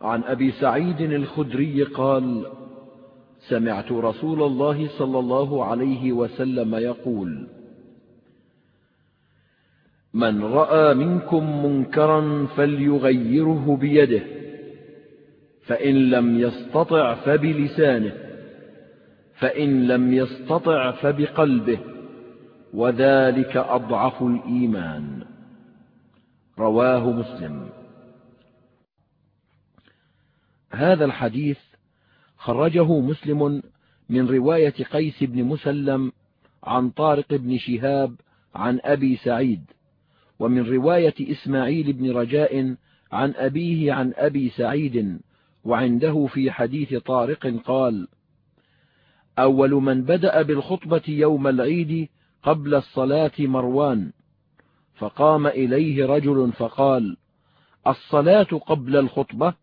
عن أبي سعيد الخدري قال سمعت رسول الله صلى الله عليه وسلم يقول من رأى منكم منكرا فليغيره بيده فإن لم يستطع فبلسانه فإن لم يستطع فبقلبه وذلك أضعف الإيمان. رواه مسلم. هذا الحديث خرجه مسلم من رواية قيس بن مسلم عن طارق بن شهاب عن أبي سعيد ومن رواية إسماعيل بن رجاء عن أبيه عن أبي سعيد وعنده في حديث طارق قال أول من بدأ بالخطبة يوم العيد قبل الصلاة مروان فقام إليه رجل فقال الصلاة قبل الخطبة؟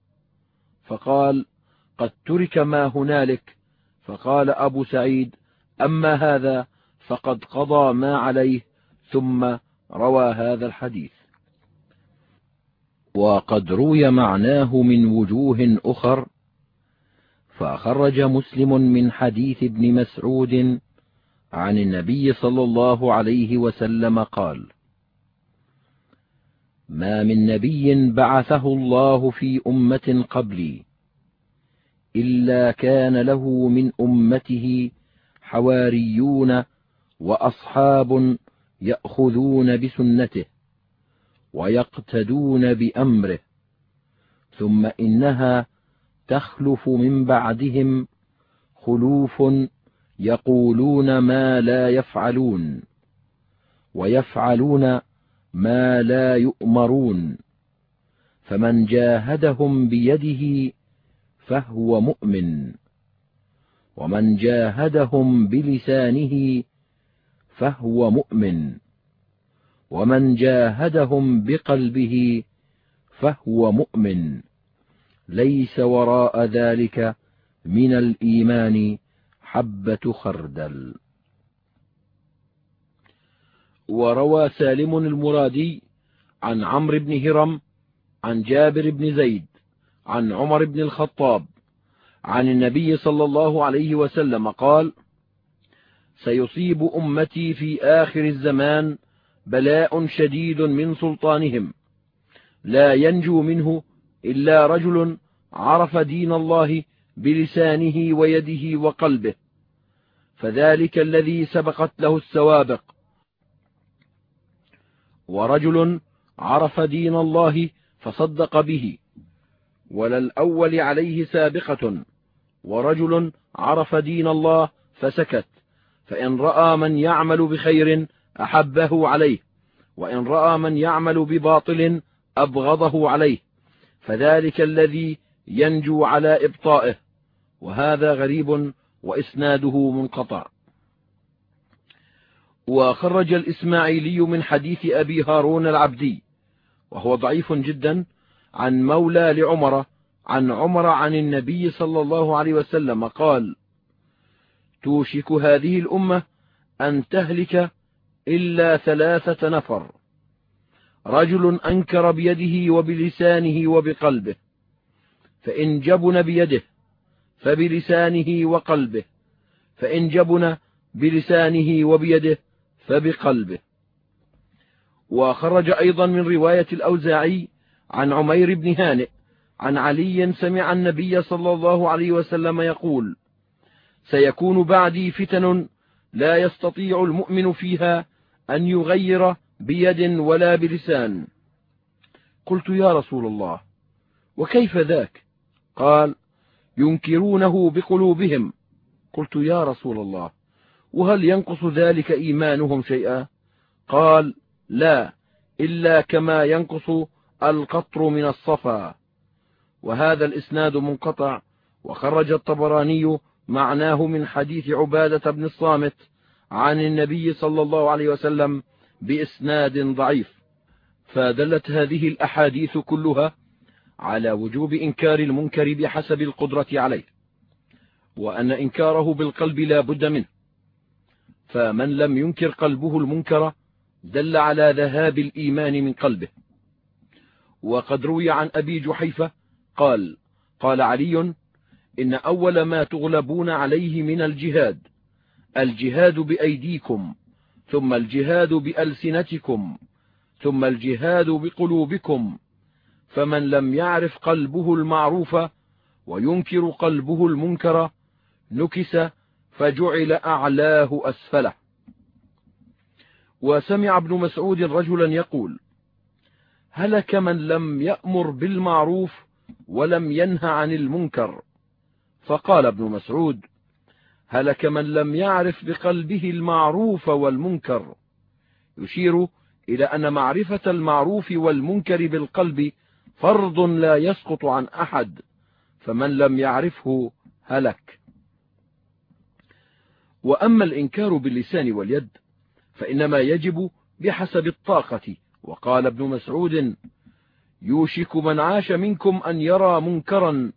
فقال قد ترك ما هنالك. فقال أبو سعيد أما هذا فقد قضى ما عليه ثم روى هذا الحديث. وقد روي معناه من وجوه أخر فخرج مسلم من حديث ابن مسعود عن النبي صلى الله عليه وسلم قال ما من نبي بعثه الله في أمة قبلي إلا كان له من أمته حواريون وأصحاب يأخذون بسنته ويقتدون بأمره ثم إنها تخلف من بعدهم خلوف يقولون ما لا يفعلون ويفعلون ما لا يؤمرون. فمن جاهدهم بيده فهو مؤمن. ومن جاهدهم بلسانه فهو مؤمن. ومن جاهدهم بقلبه فهو مؤمن. ليس وراء ذلك من الإيمان حبة خردل. وروى سالم المرادي عن عمرو بن هرم عن جابر بن زيد عن عمر بن الخطاب عن النبي صلى الله عليه وسلم قال سيصيب أمتي في آخر الزمان بلاء شديد من سلطانهم لا ينجو منه إلا رجل عرف دين الله بلسانه ويده وقلبه فذلك الذي سبقت له السوابق ورجل عرف دين الله فصدق به. وللأول عليه سابقة ورجل عرف دين الله فسكت. فإن رأى من يعمل بخير أحبه عليه وإن رأى من يعمل بباطل أبغضه عليه. فذلك الذي ينجو على إبطائه وهذا غريب وإسناده منقطع. وخرج الإسماعيلي من حديث أبي هارون العبدي وهو ضعيف جدا عن مولى لعمر عن عمر عن النبي صلى الله عليه وسلم قال توشك هذه الأمة أن تهلك إلا ثلاثة نفر. رجل أنكر بيده وبلسانه وبقلبه فإن جبن بيده فبلسانه وقلبه فإن جبن بلسانه وبيده فبقلبه. وخرج أيضا من رواية الأوزاعي عن عمير بن هانئ عن علي سمع النبي صلى الله عليه وسلم يقول سيكون بعدي فتن لا يستطيع المؤمن فيها أن يغير بيد ولا بلسان. قلت يا رسول الله وكيف ذاك؟ قال ينكرونه بقلوبهم. قلت يا رسول الله وهل ينقص ذلك إيمانهم شيئا؟ قال لا إلا كما ينقص القطر من الصفا. وهذا الإسناد منقطع وخرج الطبراني معناه من حديث عبادة بن الصامت عن النبي صلى الله عليه وسلم بإسناد ضعيف. فدلت هذه الأحاديث كلها على وجوب إنكار المنكر بحسب القدرة عليه وأن إنكاره بالقلب لا بد منه. فمن لم ينكر قلبه المنكر دل على ذهاب الإيمان من قلبه. وقد روي عن أبي جحيفة قال قال علي إن أول ما تغلبون عليه من الجهاد الجهاد بأيديكم ثم الجهاد بألسنتكم ثم الجهاد بقلوبكم. فمن لم يعرف قلبه المعروف وينكر قلبه المنكر نكس فجعل أعلاه أسفله. وسمع ابن مسعود رجلا يقول هلك من لم يأمر بالمعروف ولم ينه عن المنكر. فقال ابن مسعود هلك من لم يعرف بقلبه المعروف والمنكر. يشير إلى أن معرفة المعروف والمنكر بالقلب فرض لا يسقط عن أحد فمن لم يعرفه هلك. وأما الإنكار باللسان واليد فإنما يجب بحسب الطاقة. وقال ابن مسعود يوشك من عاش منكم أن يرى منكرا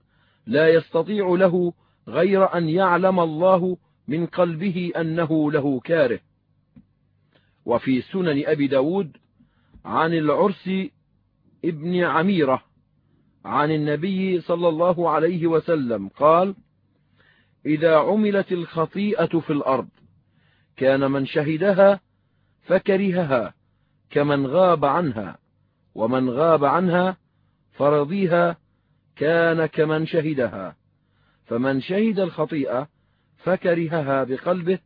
لا يستطيع له غير أن يعلم الله من قلبه أنه له كاره. وفي سنن أبي ب داود عن العرس ابن عميرة عن النبي صلى الله عليه وسلم قال إذا عملت الخطيئة في الأرض كان من شهدها فكرهها كمن غاب عنها ومن غاب عنها فرضيها كان كمن شهدها. فمن شهد الخطيئة فكرهها بقلبه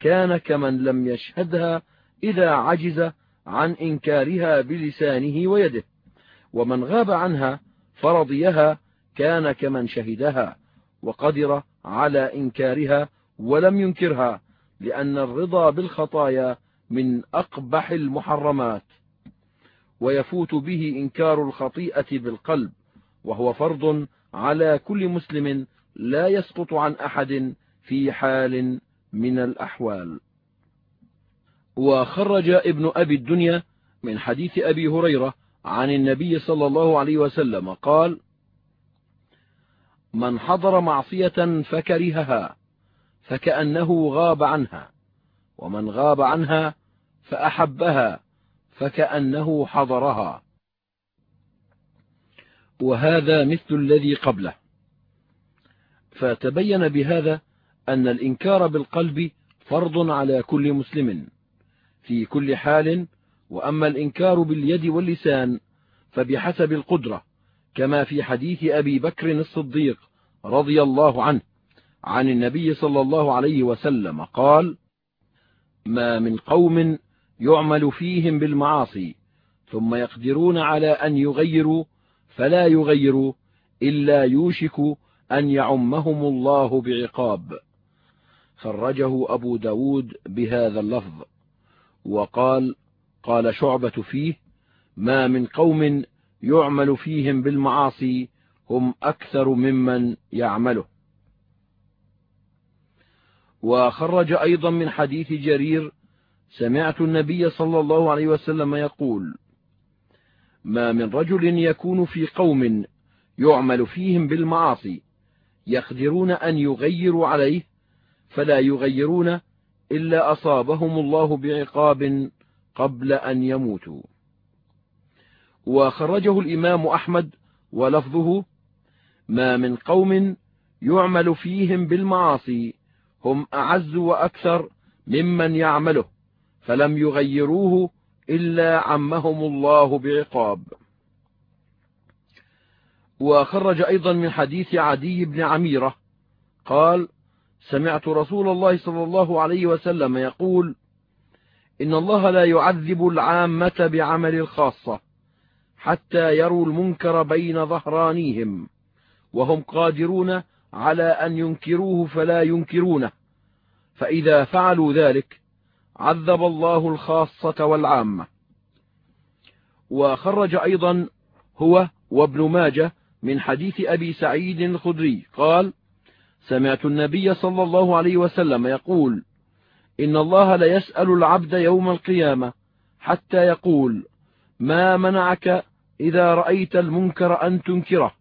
كان كمن لم يشهدها إذا عجز عن إنكارها بلسانه ويده. ومن غاب عنها فرضيها كان كمن شهدها وقدر على إنكارها ولم ينكرها لأن الرضا بالخطايا من أقبح المحرمات ويفوت به إنكار الخطيئة بالقلب وهو فرض على كل مسلم لا يسقط عن أحد في حال من الأحوال. وخرج ابن أبي الدنيا من حديث أبي هريرة عن النبي صلى الله عليه وسلم قال من حضر معصية فكرهها فكأنه غاب عنها ومن غاب عنها فأحبها فكأنه حضرها. وهذا مثل الذي قبله. فتبين بهذا أن الإنكار بالقلب فرض على كل مسلم. في كل حال وأما الإنكار باليد واللسان فبحسب القدرة كما في حديث أبي بكر الصديق رضي الله عنه عن النبي صلى الله عليه وسلم قال ما من قوم يعمل فيهم بالمعاصي ثم يقدرون على أن يغيروا فلا يغيروا إلا يوشك أن يعمهم الله بعقاب. خرجه أبو ب داود بهذا اللفظ وقال قال شعبة فيه ما من قوم يعمل فيهم بالمعاصي هم أكثر ممن يعمله. وخرج أيضا من حديث جرير سمعت النبي صلى الله عليه وسلم يقول ما من رجل يكون في قوم يعمل فيهم بالمعاصي يقدرون أن يغيروا عليه فلا يغيرون إلا أصابهم الله بعقاب قبل أن يموتوا. وخرجه الإمام أحمد ولفظه ما من قوم يعمل فيهم بالمعاصي هم أعز وأكثر ممن يعمله فلم يغيروه إلا عمهم الله بعقاب. وخرج أيضا من حديث عدي بن عميرة قال سمعت رسول الله صلى الله عليه وسلم يقول إن الله لا يعذب العامة بعمل الخاصة. حتى يروا المنكر بين ظهرانيهم وهم قادرون على أن ينكروه فلا ينكرونه. فإذا فعلوا ذلك عذب الله الخاصة والعامة. وخرج أيضا هو وابن ماجه من حديث أبي سعيد الخدري قال سمعت النبي صلى الله عليه وسلم يقول إن الله ليسأل العبد يوم القيامة حتى يقول ما منعك إذا رأيت المنكر أن تنكره.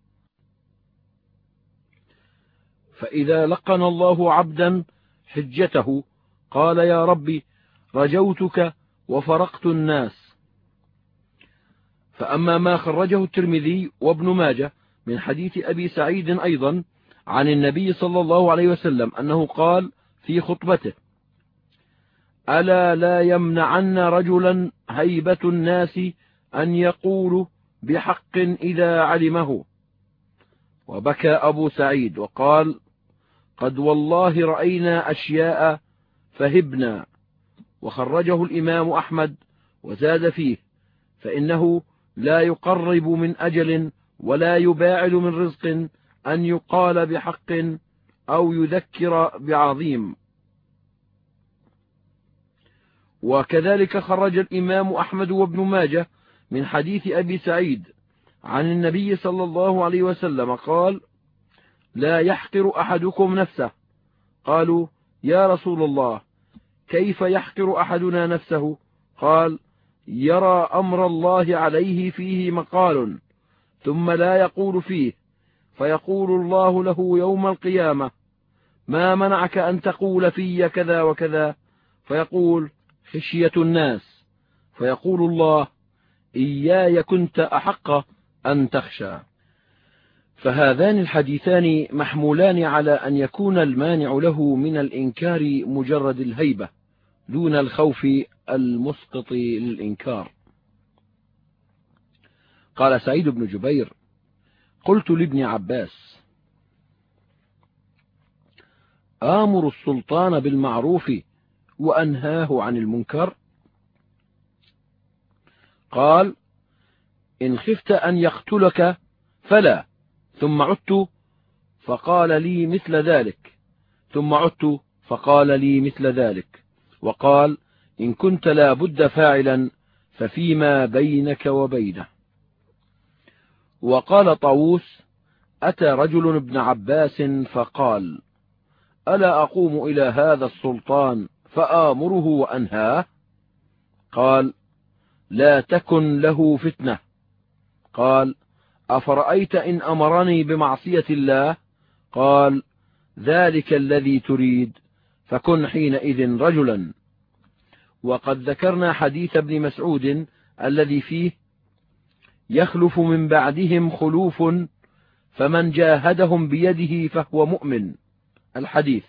فإذا لقن الله عبدا حجته قال يا ربي رجوتك وفرقت الناس. فأما ما خرجه الترمذي وابن ماجه من حديث أبي سعيد أيضا عن النبي صلى الله عليه وسلم أنه قال في خطبته ألا لا يمنعن رجلا هيبة الناس أن يقولوا بحق إذا علمه. وبكى أبو سعيد وقال قد والله رأينا أشياء فهبنا. وخرجه الإمام أحمد وزاد فيه فإنه لا يقرب من أجل ولا يباعد من رزق أن يقال بحق أو يذكر بعظيم. وكذلك خرج الإمام أحمد وابن ماجه من حديث أبي سعيد عن النبي صلى الله عليه وسلم قال لا يحقر أحدكم نفسه. قالوا يا رسول الله كيف يحقر أحدنا نفسه؟ قال يرى أمر الله عليه فيه مقال ثم لا يقول فيه فيقول الله له يوم القيامة ما منعك أن تقول في كذا وكذا؟ فيقول خشية الناس. فيقول الله إياي كنت أحق أن تخشى. فهذان الحديثان محمولان على أن يكون المانع له من الإنكار مجرد الهيبة دون الخوف المسقط للإنكار. قال سعيد بن جبير قلت لابن عباس آمر السلطان بالمعروف وأنهاه عن المنكر قال إن خفت أن يقتلك فلا ثم عدت فقال لي مثل ذلك ثم عدت فقال لي مثل ذلك وقال إن كنت لا بد فاعلا ففيما بينك وبينه. وقال طاووس أتى رجل ابن عباس فقال ألا أقوم إلى هذا السلطان فآمره وأنهاه؟ قال لا تكن له فتنة. قال أفرأيت إن أمرني بمعصية الله؟ قال ذلك الذي تريد فكن حينئذ رجلا. وقد ذكرنا حديث ابن مسعود الذي فيه يخلف من بعدهم خلوف فمن جاهدهم بيده فهو مؤمن. الحديث.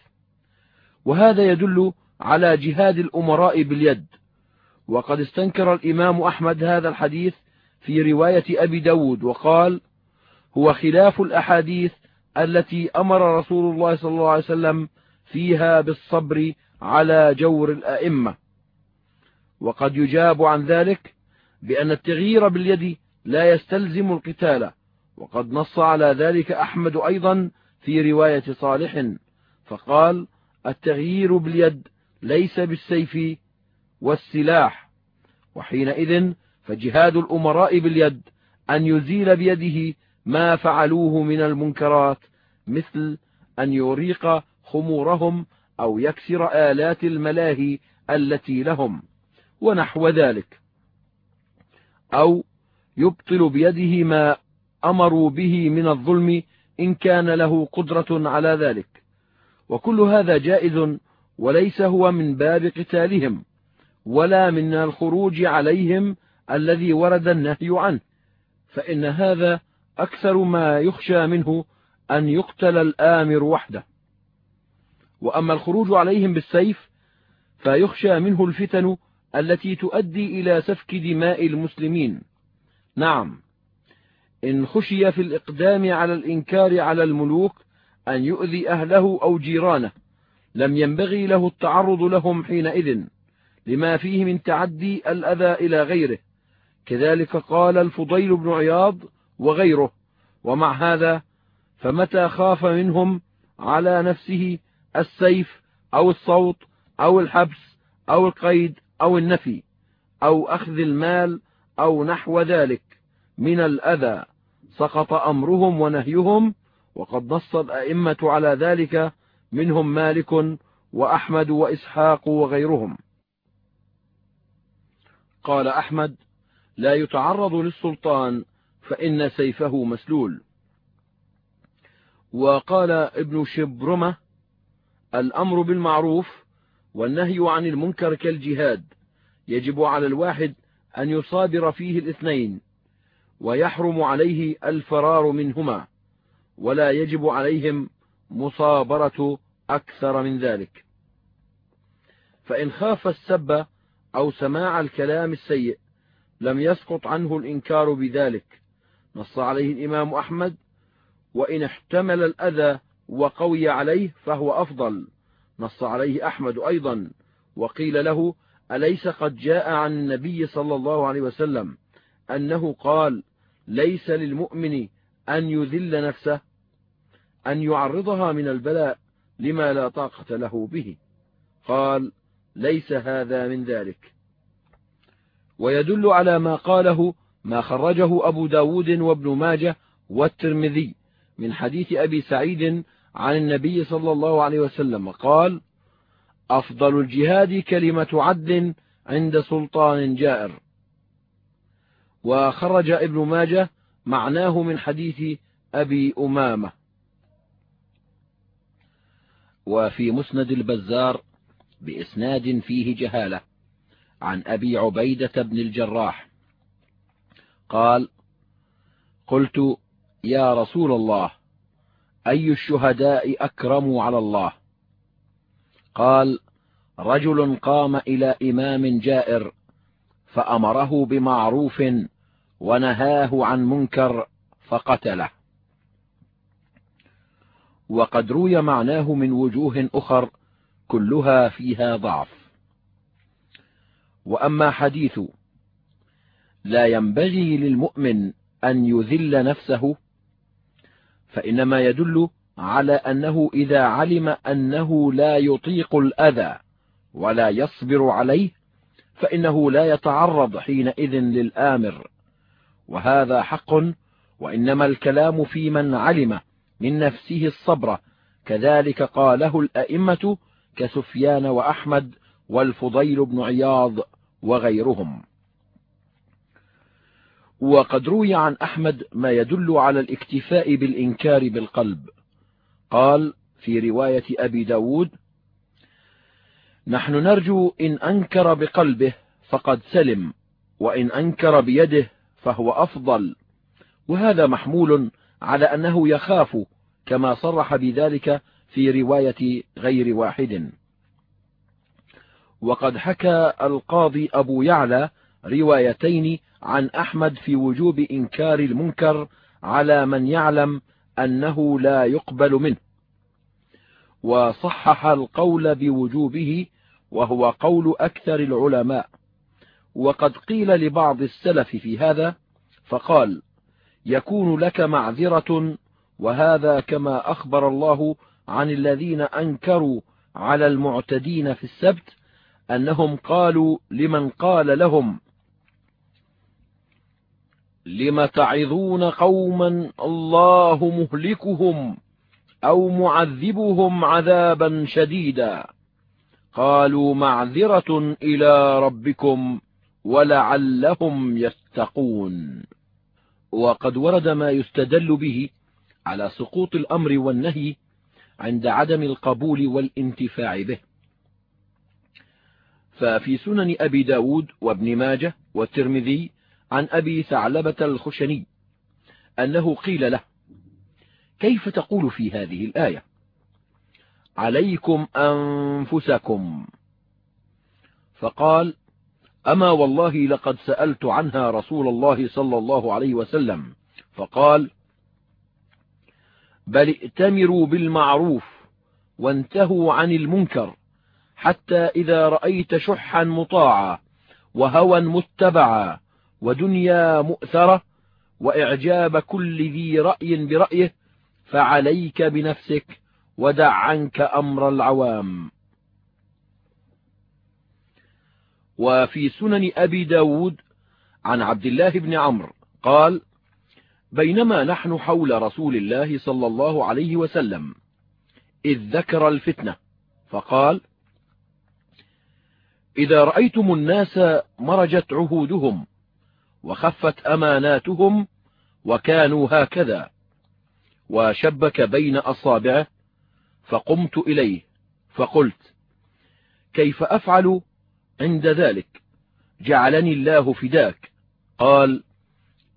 وهذا يدل على جهاد الأمراء باليد. وقد استنكر الإمام أحمد هذا الحديث في رواية أبي ب داود وقال هو خلاف الأحاديث التي أمر رسول الله صلى الله عليه وسلم فيها بالصبر على جور الأئمة. وقد يجاب عن ذلك بأن التغيير باليد لا يستلزم القتال وقد نص على ذلك أحمد أيضا في رواية صالح فقال التغيير باليد ليس بالسيف والسلاح. وحينئذ فجهاد الأمراء باليد أن يزيل بيده ما فعلوه من المنكرات مثل أن يريق خمورهم أو يكسر آلات الملاهي التي لهم ونحو ذلك. أو يبطل بيده ما أمروا به من الظلم إن كان له قدرة على ذلك. وكل هذا جائز وليس هو من باب قتالهم. ولا من الخروج عليهم الذي ورد النهي عنه فإن هذا أكثر ما يخشى منه أن يقتل الآمر وحده. وأما الخروج عليهم بالسيف فيخشى منه الفتن التي تؤدي إلى سفك دماء المسلمين. نعم إن خشي في الإقدام على الإنكار على الملوك أن يؤذي أهله أو جيرانه لم ينبغي له التعرض لهم حينئذ. لما فيه من تعدي الأذى إلى غيره. كذلك قال الفضيل بن عياض وغيره. ومع هذا فمتى خاف منهم على نفسه السيف أو الصوت أو الحبس أو القيد أو النفي أو أخذ المال أو نحو ذلك من الأذى سقط أمرهم ونهيهم وقد نص الأئمة على ذلك منهم مالك وأحمد وإسحاق وغيرهم. قال أحمد لا يتعرض للسلطان فإن سيفه مسلول. وقال ابن شبرمة الأمر بالمعروف والنهي عن المنكر كالجهاد يجب على الواحد أن يصابر فيه الاثنين ويحرم عليه الفرار منهما ولا يجب عليهم مصابرة أكثر من ذلك. فإن خاف السب أو سماع الكلام السيء لم يسقط عنه الإنكار بذلك. نص عليه الإمام أحمد وإن احتمل الأذى وقوي عليه فهو أفضل. نص عليه أحمد أيضا وقيل له أليس قد جاء عن النبي صلى الله عليه وسلم أنه قال ليس للمؤمن أن يذل نفسه أن يعرضها من البلاء لما لا طاقة له به؟ قال ليس هذا من ذلك. ويدل على ما قاله ما خرجه أبو ب داود وابن ماجه والترمذي من حديث أبي سعيد عن النبي صلى الله عليه وسلم. قال أفضل الجهاد كلمة عدل عند سلطان جائر. وخرج ابن ماجه معناه من حديث أبي أمامة. وفي مسند البزار بإسناد فيه جهالة. عن أبي عبيدة بن الجراح. قال قلت يا رسول الله أي الشهداء أكرم على الله؟ قال رجل قام إلى إمام جائر فأمره بمعروف ونهاه عن منكر فقتله. وقد روي معناه من وجوه أخر كلها فيها ضعف. وأما حديث لا ينبغي للمؤمن أن يذل نفسه فإنما يدل على أنه إذا علم أنه لا يطيق الأذى ولا يصبر عليه فإنه لا يتعرض حينئذ للآمر. وهذا حق وإنما الكلام في من علم من نفسه الصبر. كذلك قاله الأئمة كسفيان وأحمد والفضيل بن عياض وغيرهم. وقد روي عن أحمد ما يدل على الاكتفاء بالإنكار بالقلب. قال في رواية أبي ب داود نحن نرجو إن أنكر بقلبه فقد سلم وإن أنكر بيده فهو أفضل. وهذا محمول على أنه يخاف كما صرح بذلك في رواية غير واحد. وقد حكى القاضي أبو يعلى روايتين عن أحمد في وجوب إنكار المنكر على من يعلم أنه لا يقبل منه. وصحح القول بوجوبه وهو قول أكثر العلماء. وقد قيل لبعض السلف في هذا فقال يكون لك معذرة وهذا كما أخبر الله عن الذين أنكروا على المعتدين في السبت أنهم قالوا لمن قال لهم لم تعظون قوما الله مهلكهم أو معذبهم عذابا شديدا قالوا معذرة إلى ربكم ولعلهم يتقون وقد ورد ما يستدل به على سقوط الأمر والنهي عند عدم القبول والانتفاع به. ففي سنن أبي ب داود وابن ماجه والترمذي عن أبي ثعلبة الخشني أنه قيل له كيف تقول في هذه الآية؟ عليكم أنفسكم. فقال أما والله لقد سألت عنها رسول الله صلى الله عليه وسلم. فقال بل ائتمروا بالمعروف وانتهوا عن المنكر حتى إذا رأيت شحا مطاعا وهوى متبعا ودنيا مؤثرة وإعجاب كل ذي رأي برأيه فعليك بنفسك ودع عنك أمر العوام. وفي سنن أبي ب داود عن عبد الله بن عمرو قال بينما نحن حول رسول الله صلى الله عليه وسلم إذ ذكر الفتنة فقال إذا رأيتم الناس مرجت عهودهم وخفت أماناتهم وكانوا هكذا وشبك بين أصابعه فقمت إليه فقلت كيف أفعل عند ذلك؟ جعلني الله فداك. قال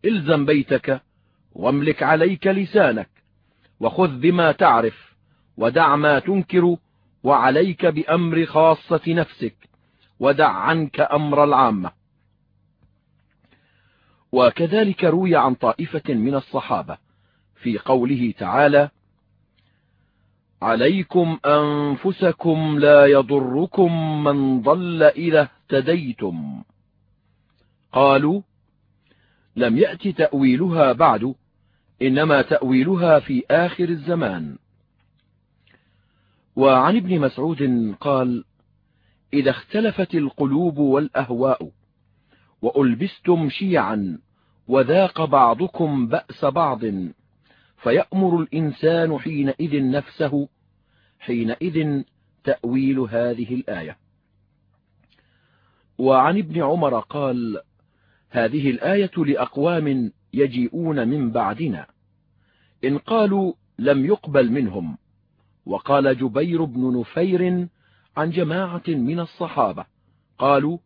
إلزم بيتك واملك عليك لسانك وخذ بما تعرف ودع ما تنكر وعليك بأمر خاصة نفسك ودع عنك أمر العامة. وكذلك روي عن طائفة من الصحابة في قوله تعالى عليكم أنفسكم لا يضركم من ضل إذا اهتديتم قالوا لم يأت تأويلها بعد إنما تأويلها في آخر الزمان. وعن ابن مسعود قال إذا اختلفت القلوب والأهواء وألبستم شيعا وذاق بعضكم بأس بعض فيأمر الإنسان حينئذ نفسه حينئذ تأويل هذه الآية. وعن ابن عمر قال هذه الآية لأقوام يجيئون من بعدنا. إن قالوا لم يقبل منهم. وقال جبير بن نفير عن جماعة من الصحابة قالوا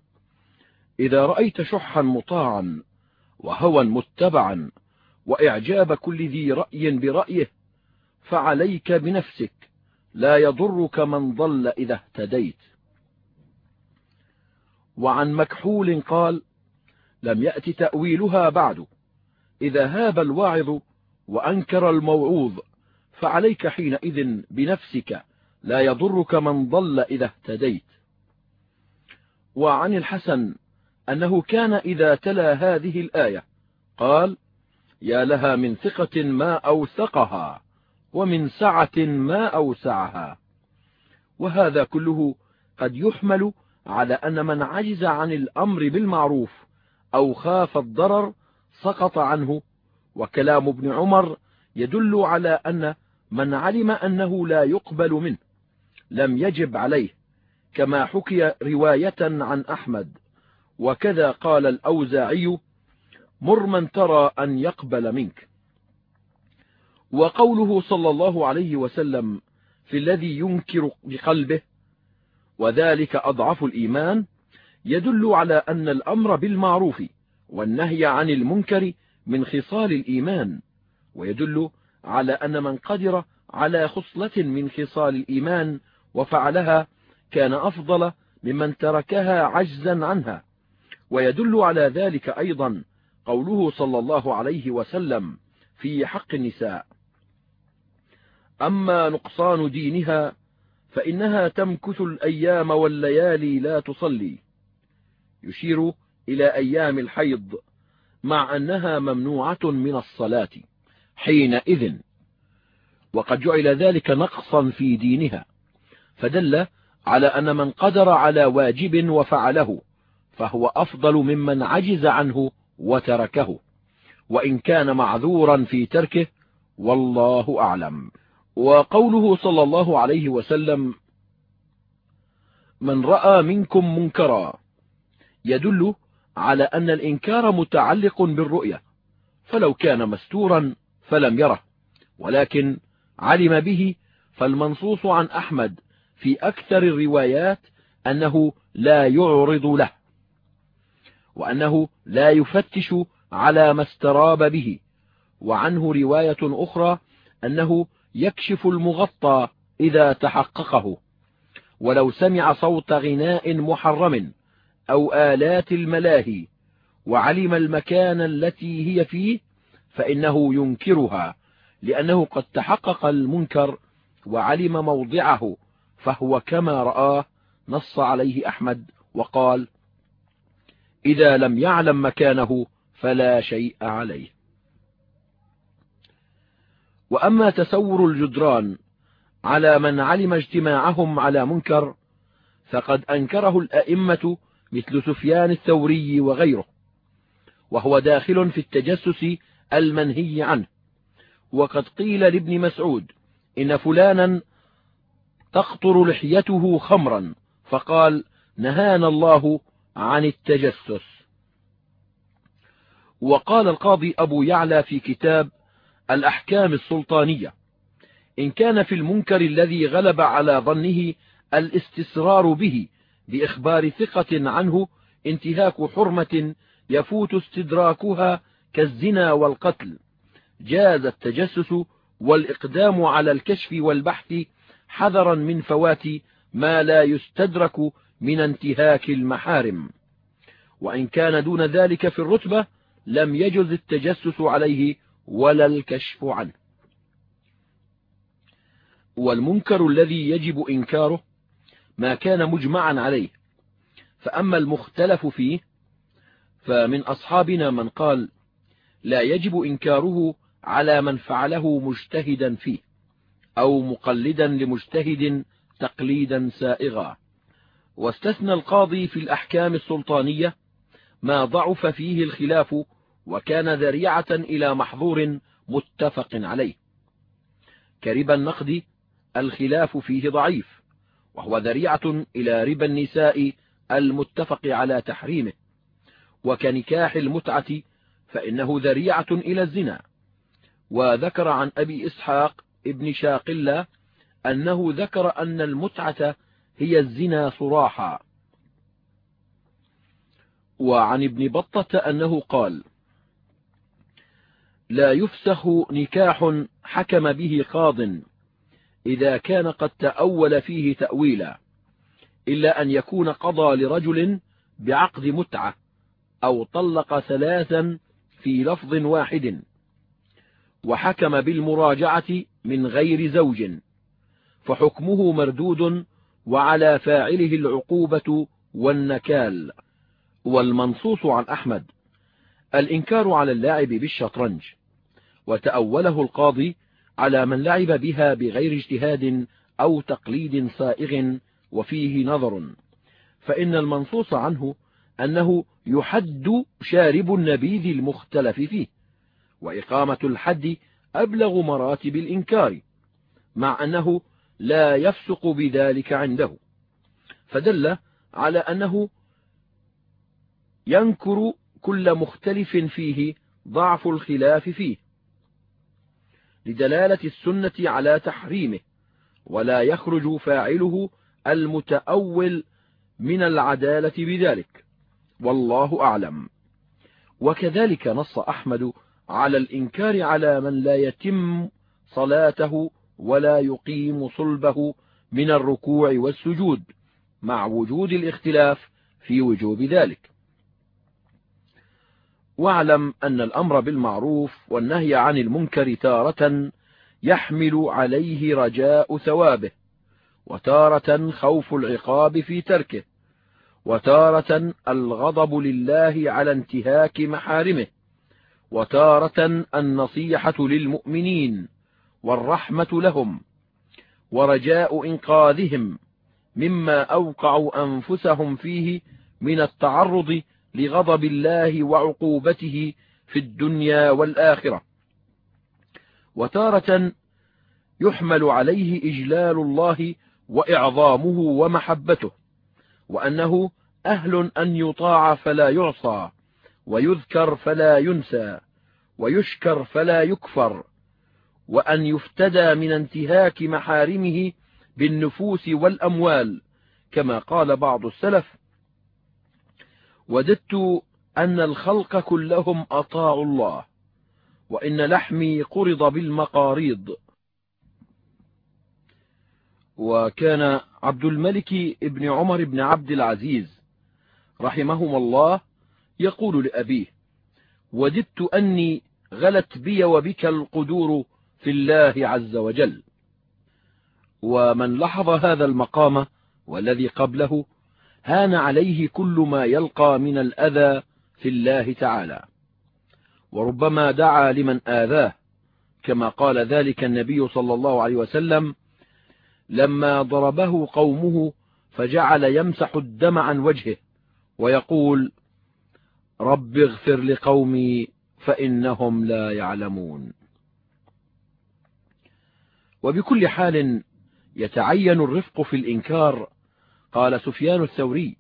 إذا رأيت شحا مطاعا وهوى متبعا وإعجاب كل ذي رأي برأيه فعليك بنفسك لا يضرك من ضل إذا اهتديت. وعن مكحول قال لم يأت تأويلها بعد. إذا هاب الواعظ وأنكر الموعوظ فعليك حينئذ بنفسك لا يضرك من ضل إذا اهتديت. وعن الحسن أنه كان إذا تلا هذه الآية قال يا لها من ثقة ما أوثقها ومن سعة ما أوسعها. وهذا كله قد يحمل على أن من عجز عن الأمر بالمعروف أو خاف الضرر سقط عنه وكلام ابن عمر يدل على أن من علم أنه لا يقبل منه لم يجب عليه كما حكي رواية عن أحمد وكذا قال الأوزاعي مر من ترى أن يقبل منك. وقوله صلى الله عليه وسلم في الذي ينكر بقلبه. وذلك أضعف الإيمان يدل على أن الأمر بالمعروف. والنهي عن المنكر من خصال الإيمان ويدل على أن من قدر على خصلة من خصال الإيمان وفعلها كان أفضل ممن تركها عجزا عنها. ويدل على ذلك أيضا قوله صلى الله عليه وسلم في حق النساء أما نقصان دينها فإنها تمكث الأيام والليالي لا تصلي. يشير إلى أيام الحيض مع أنها ممنوعة من الصلاة حينئذ. وقد جعل ذلك نقصا في دينها فدل على أن من قدر على واجب وفعله فهو أفضل ممن عجز عنه وتركه. وإن كان معذورا في تركه والله أعلم. وقوله صلى الله عليه وسلم من رأى منكم منكرا يدل على أن الإنكار متعلق بالرؤية فلو كان مستورا فلم يره ولكن علم به فالمنصوص عن أحمد في أكثر الروايات أنه لا يعرض له وأنه لا يفتش على ما استراب به وعنه رواية أخرى أنه يكشف المغطى إذا تحققه ولو سمع صوت غناء محرم. أو آلات الملاهي وعلم المكان التي هي فيه فإنه ينكرها لأنه قد تحقق المنكر وعلم موضعه فهو كما رآه نص عليه أحمد وقال إذا لم يعلم مكانه فلا شيء عليه. وأما تسور الجدران على من علم اجتماعهم على منكر فقد أنكره الأئمة مثل سفيان الثوري وغيره وهو داخل في التجسس المنهي عنه. وقد قيل لابن مسعود إن فلانا تقطر لحيته خمرا فقال نهانا الله عن التجسس. وقال القاضي أبو يعلى في كتاب الأحكام السلطانية إن كان في المنكر الذي غلب على ظنه الاستسرار به بإخبار ثقة عنه انتهاك حرمة يفوت استدراكها كالزنا والقتل. جاز التجسس والإقدام على الكشف والبحث حذرا من فوات ما لا يستدرك من انتهاك المحارم. وإن كان دون ذلك في الرتبة لم يجز التجسس عليه ولا الكشف عنه. والمنكر الذي يجب إنكاره ما كان مجمعا عليه. فأما المختلف فيه فمن أصحابنا من قال لا يجب إنكاره على من فعله مجتهدا فيه أو مقلدا لمجتهد تقليدا سائغا. واستثنى القاضي في الأحكام السلطانية ما ضعف فيه الخلاف وكان ذريعة إلى محظور متفق عليه. كربا النقد الخلاف فيه ضعيف. وهو ذريعة إلى ربا النساء المتفق على تحريمه. وكنكاح المتعة فإنه ذريعة إلى الزنا. وذكر عن أبي إسحاق ابن شاقلة أنه ذكر أن المتعة هي الزنا صراحا. وعن ابن بطة أنه قال لا يفسخ نكاح حكم به قاض إذا كان قد تأول فيه تأويلا إلا أن يكون قضى لرجل بعقد متعة أو طلق ثلاثا في لفظ واحد وحكم بالمراجعة من غير زوج فحكمه مردود وعلى فاعله العقوبة والنكال. والمنصوص عن أحمد الإنكار على اللاعب بالشطرنج وتأوله القاضي على من لعب بها بغير اجتهاد أو تقليد سائغ وفيه نظر. فإن المنصوص عنه أنه يحد شارب النبيذ المختلف فيه وإقامة الحد أبلغ مراتب الإنكار مع أنه لا يفسق بذلك عنده. فدل على أنه ينكر كل مختلف فيه ضعف الخلاف فيه. لدلالة السنة على تحريمه ولا يخرج فاعله المتأول من العدالة بذلك. والله أعلم. وكذلك نص أحمد على الإنكار على من لا يتم صلاته ولا يقيم صلبه من الركوع والسجود مع وجود الاختلاف في وجوب ذلك. واعلم أن الأمر بالمعروف والنهي عن المنكر تارة يحمل عليه رجاء ثوابه وتارة خوف العقاب في تركه وتارة الغضب لله على انتهاك محارمه وتارة النصيحة للمؤمنين والرحمة لهم ورجاء إنقاذهم مما أوقعوا أنفسهم فيه من التعرض لغضب الله وعقوبته في الدنيا والآخرة. وتارة يحمل عليه إجلال الله وإعظامه ومحبته وأنه أهل أن يطاع فلا يعصى ويذكر فلا ينسى ويشكر فلا يكفر وأن يفتدى من انتهاك محارمه بالنفوس والأموال كما قال بعض السلف وددت أن الخلق كلهم أطاعوا الله وإن لحمي قرض بالمقاريض. وكان عبد الملك ابن عمر بن عبد العزيز رحمهما الله يقول لأبيه وددت أني غلت بي وبك القدور في الله عز وجل. ومن لاحظ هذا المقام والذي قبله هان عليه كل ما يلقى من الأذى في الله تعالى. وربما دعا لمن آذاه كما قال ذلك النبي صلى الله عليه وسلم لما ضربه قومه فجعل يمسح الدم عن وجهه ويقول رب اغفر لقومي فإنهم لا يعلمون. وبكل حال يتعين الرفق في الإنكار قال سفيان الثوري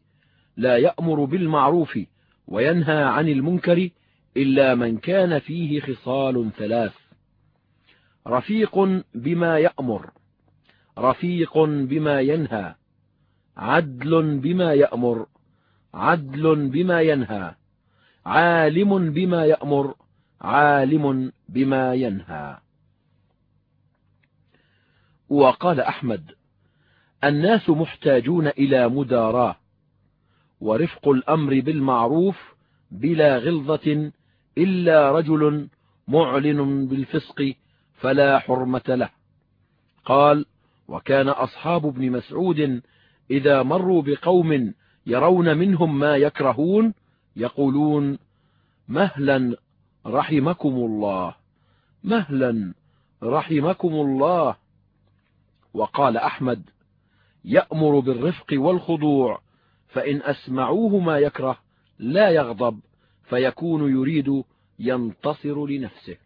لا يأمر بالمعروف وينهى عن المنكر إلا من كان فيه خصال ثلاث. رفيق بما يأمر رفيق بما ينهى عدل بما يأمر عدل بما ينهى عالم بما يأمر عالم بما ينهى. وقال أحمد الناس محتاجون إلى مداراة ورفق الأمر بالمعروف بلا غلظة إلا رجل معلن بالفسق فلا حرمة له. قال وكان أصحاب ابن مسعود إذا مروا بقوم يرون منهم ما يكرهون يقولون مهلا رحمكم الله مهلا رحمكم الله. وقال أحمد يأمر بالرفق والخضوع فإن أسمعوه ما يكره لا يغضب فيكون يريد ينتصر لنفسه.